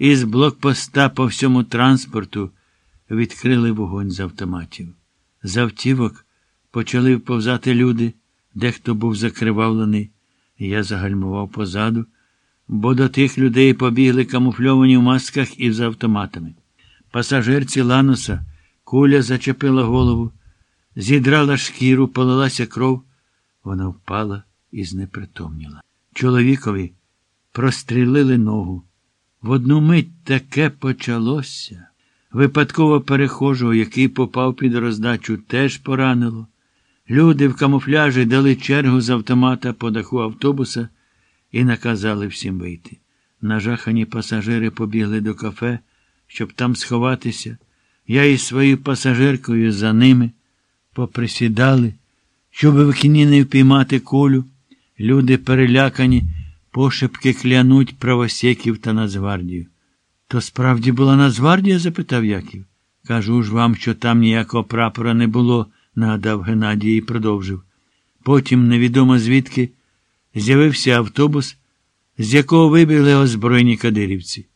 із блокпоста по всьому транспорту відкрили вогонь з автоматів. З автівок почали вповзати люди, дехто був закривавлений. Я загальмував позаду, бо до тих людей побігли камуфльовані в масках і з автоматами. Пасажирці Лануса куля зачепила голову, зідрала шкіру, полилася кров. Вона впала і знепритомніла. Чоловікові прострілили ногу. В одну мить таке почалося. Випадково перехожого, який попав під роздачу, теж поранило. Люди в камуфляжі дали чергу з автомата по даху автобуса і наказали всім вийти. Нажахані пасажири побігли до кафе, щоб там сховатися. Я із своєю пасажиркою за ними поприсідали, щоб в кіні не впіймати кулю. Люди перелякані, пошепки клянуть правосеків та Нацгвардію. То справді була Нацгвардія? запитав Яків. Кажу ж вам, що там ніякого прапора не було, нагадав Геннадій і продовжив. Потім, невідомо звідки, з'явився автобус, з якого вибігли озброєні кадирівці.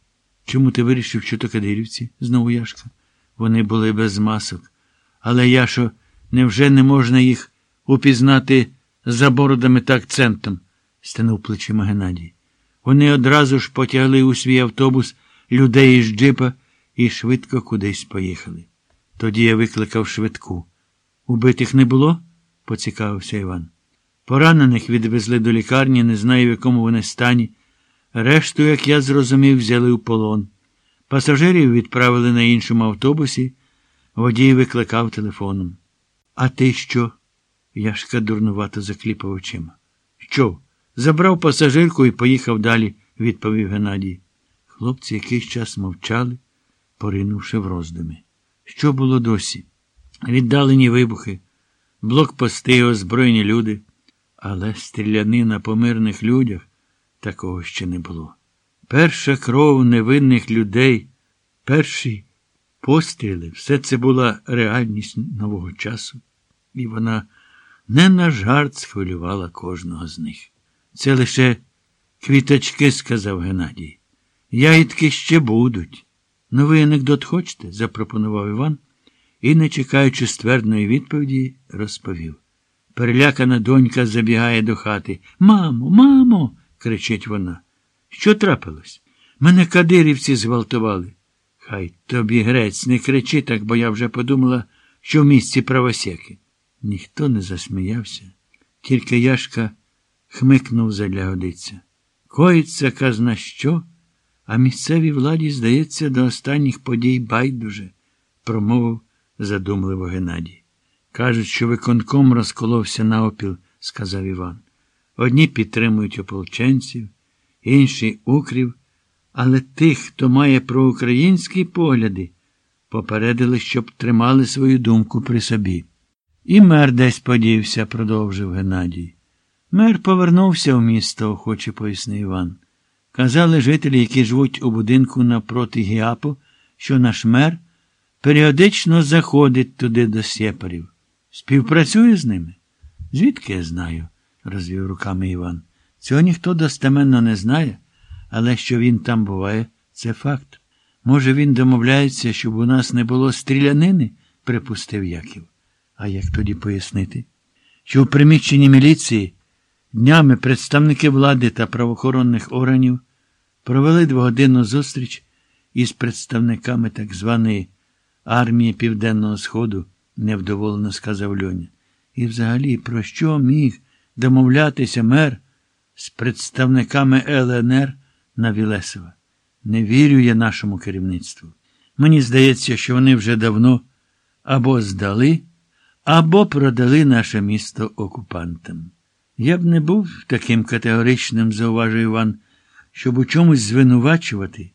Чому ти вирішив, що то кадирівці? знову Яшка. Вони були без масок. Але Яшо, невже не можна їх упізнати за бородами та акцентом? Стенув плечима Геннадій. Вони одразу ж потягли у свій автобус людей із джипа і швидко кудись поїхали. Тоді я викликав швидку. Убитих не було? поцікавився Іван. Поранених відвезли до лікарні, не знаю, в якому вони стані. Решту, як я зрозумів, взяли в полон. Пасажирів відправили на іншому автобусі, водій викликав телефоном. А ти що? Яшка дурнувато закліпав очима. Що? Забрав пасажирку і поїхав далі, відповів Геннадій. Хлопці якийсь час мовчали, поринувши в роздуми. Що було досі? Віддалені вибухи, блокпости, озброєні люди, але стрілянина по мирних людях такого ще не було. Перша кров невинних людей, перші постріли, все це була реальність нового часу, і вона не на жарт схвилювала кожного з них. Це лише квіточки, сказав Геннадій. Ягідки ще будуть. Новий анекдот хочете? запропонував Іван і, не чекаючи ствердної відповіді, розповів. Перелякана донька забігає до хати. Мамо, мамо, кричить вона. Що трапилось? Мене кадирівці зґвалтували. Хай тобі грець, не кричи так, бо я вже подумала, що в місці правосеки. Ніхто не засміявся, тільки Яшка хмикнув задля годиця. Коїться казна що, а місцевій владі, здається, до останніх подій байдуже, промовив задумливо Геннадій. Кажуть, що виконком розколовся на опіл, сказав Іван. Одні підтримують ополченців, інші укрів, але тих, хто має проукраїнські погляди, попередили, щоб тримали свою думку при собі. І мер десь подівся, продовжив Геннадій. Мер повернувся в місто, охоче пояснив Іван. Казали жителі, які живуть у будинку напроти Гіапу, що наш мер періодично заходить туди до сєпарів. Співпрацює з ними? Звідки я знаю? розвів руками Іван. Цього ніхто достеменно не знає, але що він там буває, це факт. Може, він домовляється, щоб у нас не було стрілянини, припустив Яків. А як тоді пояснити? Що в приміщенні міліції днями представники влади та правоохоронних органів провели двогодинну зустріч із представниками так званої армії Південного Сходу, невдоволено сказав Льоня. І взагалі, про що міг домовлятися мер з представниками ЛНР на Вілесова? Не вірю я нашому керівництву. Мені здається, що вони вже давно або здали, або продали наше місто окупантам. Я б не був таким категоричним, зауважив Іван, щоб у чомусь звинувачувати,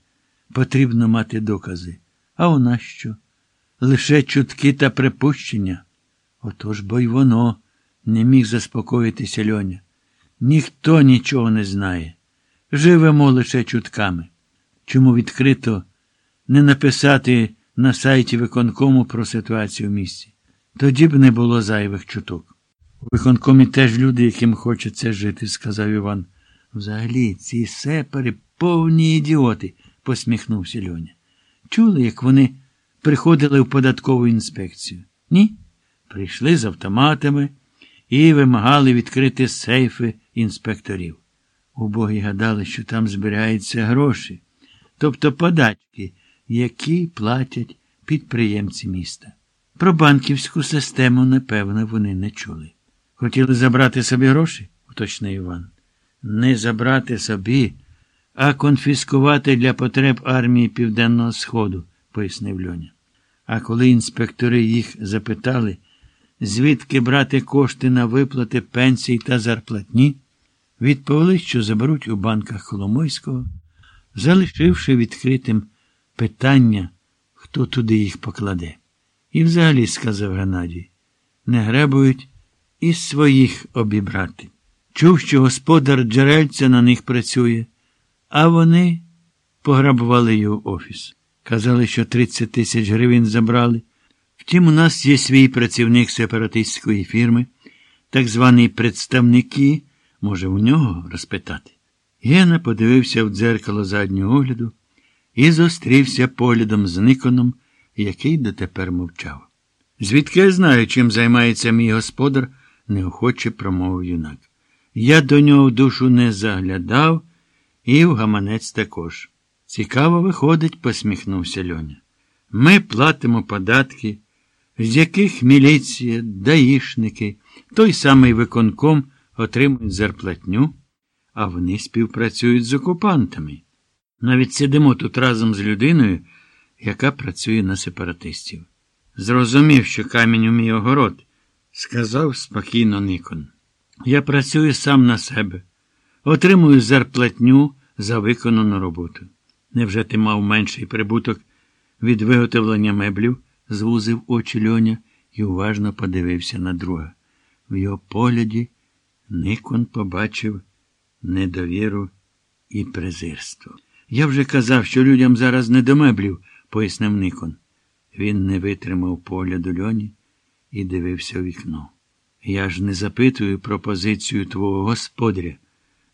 потрібно мати докази. А у нас що? Лише чутки та припущення. Отож бо й воно не міг заспокоїтися Льоня. Ніхто нічого не знає. Живемо лише чутками. Чому відкрито не написати на сайті виконкому про ситуацію в місті? Тоді б не було зайвих чуток. У виконкомі теж люди, яким хочеться жити, сказав Іван. Взагалі, ці сепари повні ідіоти. посміхнувся Льоня. Чули, як вони приходили в податкову інспекцію? Ні? Прийшли з автоматами і вимагали відкрити сейфи інспекторів. Убогі гадали, що там зберігаються гроші, тобто податки, які платять підприємці міста. Про банківську систему, напевно, вони не чули. Хотіли забрати собі гроші, уточнив Іван. Не забрати собі, а конфіскувати для потреб армії Південного Сходу, пояснив Льоня. А коли інспектори їх запитали, звідки брати кошти на виплати пенсій та зарплатні, відповіли, що заберуть у банках Коломойського, залишивши відкритим питання, хто туди їх покладе. І взагалі, сказав Геннадій, не гребують і своїх обібрати. Чув, що господар джерельця на них працює, а вони пограбували його офіс. Казали, що 30 тисяч гривень забрали. Втім, у нас є свій працівник сепаратистської фірми, так званий представники, може, у нього розпитати. Гена подивився в дзеркало заднього огляду і зустрівся поглядом з Никоном, який дотепер мовчав. Звідки я знаю, чим займається мій господар, неохоче промовив юнак. Я до нього в душу не заглядав, і в гаманець також. Цікаво виходить, посміхнувся Льоня. Ми платимо податки, з яких міліція, даїшники, той самий виконком отримують зарплатню, а вони співпрацюють з окупантами. Навіть сидимо тут разом з людиною, яка працює на сепаратистів. Зрозумів, що камінь у мій огород, сказав спокійно Никон. Я працюю сам на себе, отримую зарплатню за виконану роботу. Невже ти мав менший прибуток від виготовлення меблів? звузив очі льоня і уважно подивився на друга. В його погляді Никон побачив недовіру і презирство. Я вже казав, що людям зараз не до меблів, пояснив Никон. Він не витримав погляду льоні і дивився у вікно. Я ж не запитую про позицію твого господаря.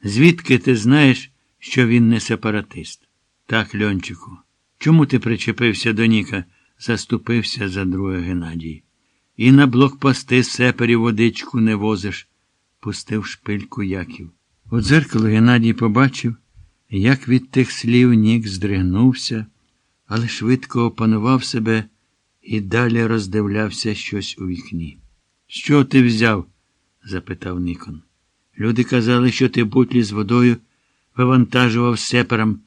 Звідки ти знаєш, що він не сепаратист? Так, Льончику, чому ти причепився до Ніка? заступився за друге Геннадій. І на блокпости сеперів водичку не возиш, пустив шпильку Яків. У дзеркало Геннадій побачив, як від тих слів Нік здригнувся, але швидко опанував себе і далі роздивлявся щось у вікні. Що ти взяв? запитав Никон. Люди казали, що ти бутлі з водою вивантажував сеперам,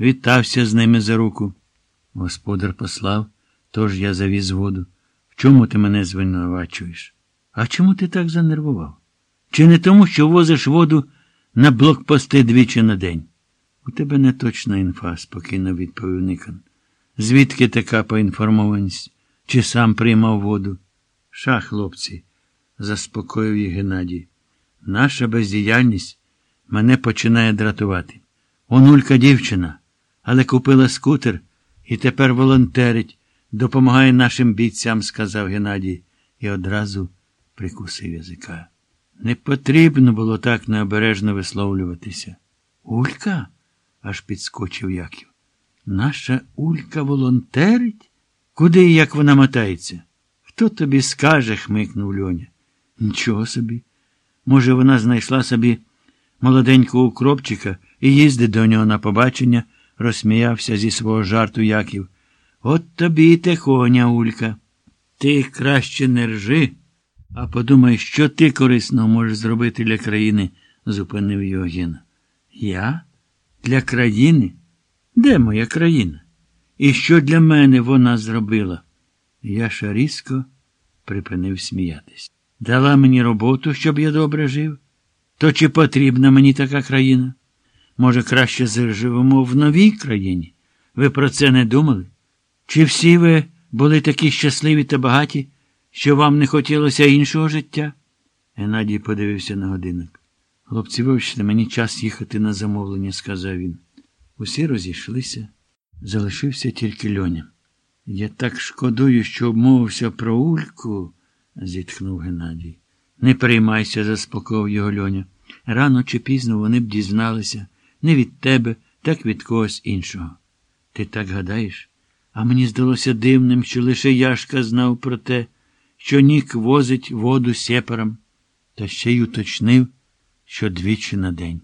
вітався з ними за руку. Господар послав, тож я завіз воду. В чому ти мене звинувачуєш? А чому ти так занервував? Чи не тому, що возиш воду на блокпости двічі на день? У тебе не точна інфа, спокійно відповів Никон. Звідки така поінформованість? Чи сам приймав воду? Ша, хлопці, заспокоїв їх Геннадій. Наша бездіяльність мене починає дратувати. Онулька дівчина, але купила скутер і тепер волонтерить, допомагає нашим бійцям, сказав Геннадій, і одразу прикусив язика. Не потрібно було так необережно висловлюватися. Улька? аж підскочив Яків. Наша Улька волонтерить? Куди і як вона мотається? Хто тобі скаже? хмикнув Льоня. Нічого собі. Може, вона знайшла собі молоденького укропчика і їздить до нього на побачення, розсміявся зі свого жарту Яків. От тобі й тихоня, Улька. Ти краще не ржи, а подумай, що ти корисно можеш зробити для країни, зупинив його Гена. Я? Для країни? Де моя країна? І що для мене вона зробила? Яша різко припинив сміятись. Дала мені роботу, щоб я добре жив. То чи потрібна мені така країна? Може, краще заживемо в новій країні? Ви про це не думали? Чи всі ви були такі щасливі та багаті, що вам не хотілося іншого життя? Геннадій подивився на годинник. Хлопці, вибачте, мені час їхати на замовлення, сказав він. Усі розійшлися, залишився тільки льоня. Я так шкодую, що обмовився про Ульку, зітхнув Геннадій. Не приймайся, заспокоїв його льоня. Рано чи пізно вони б дізналися не від тебе, так від когось іншого. Ти так гадаєш? А мені здалося дивним, що лише Яшка знав про те, що Нік возить воду сепарам, та ще й уточнив, що двічі на день.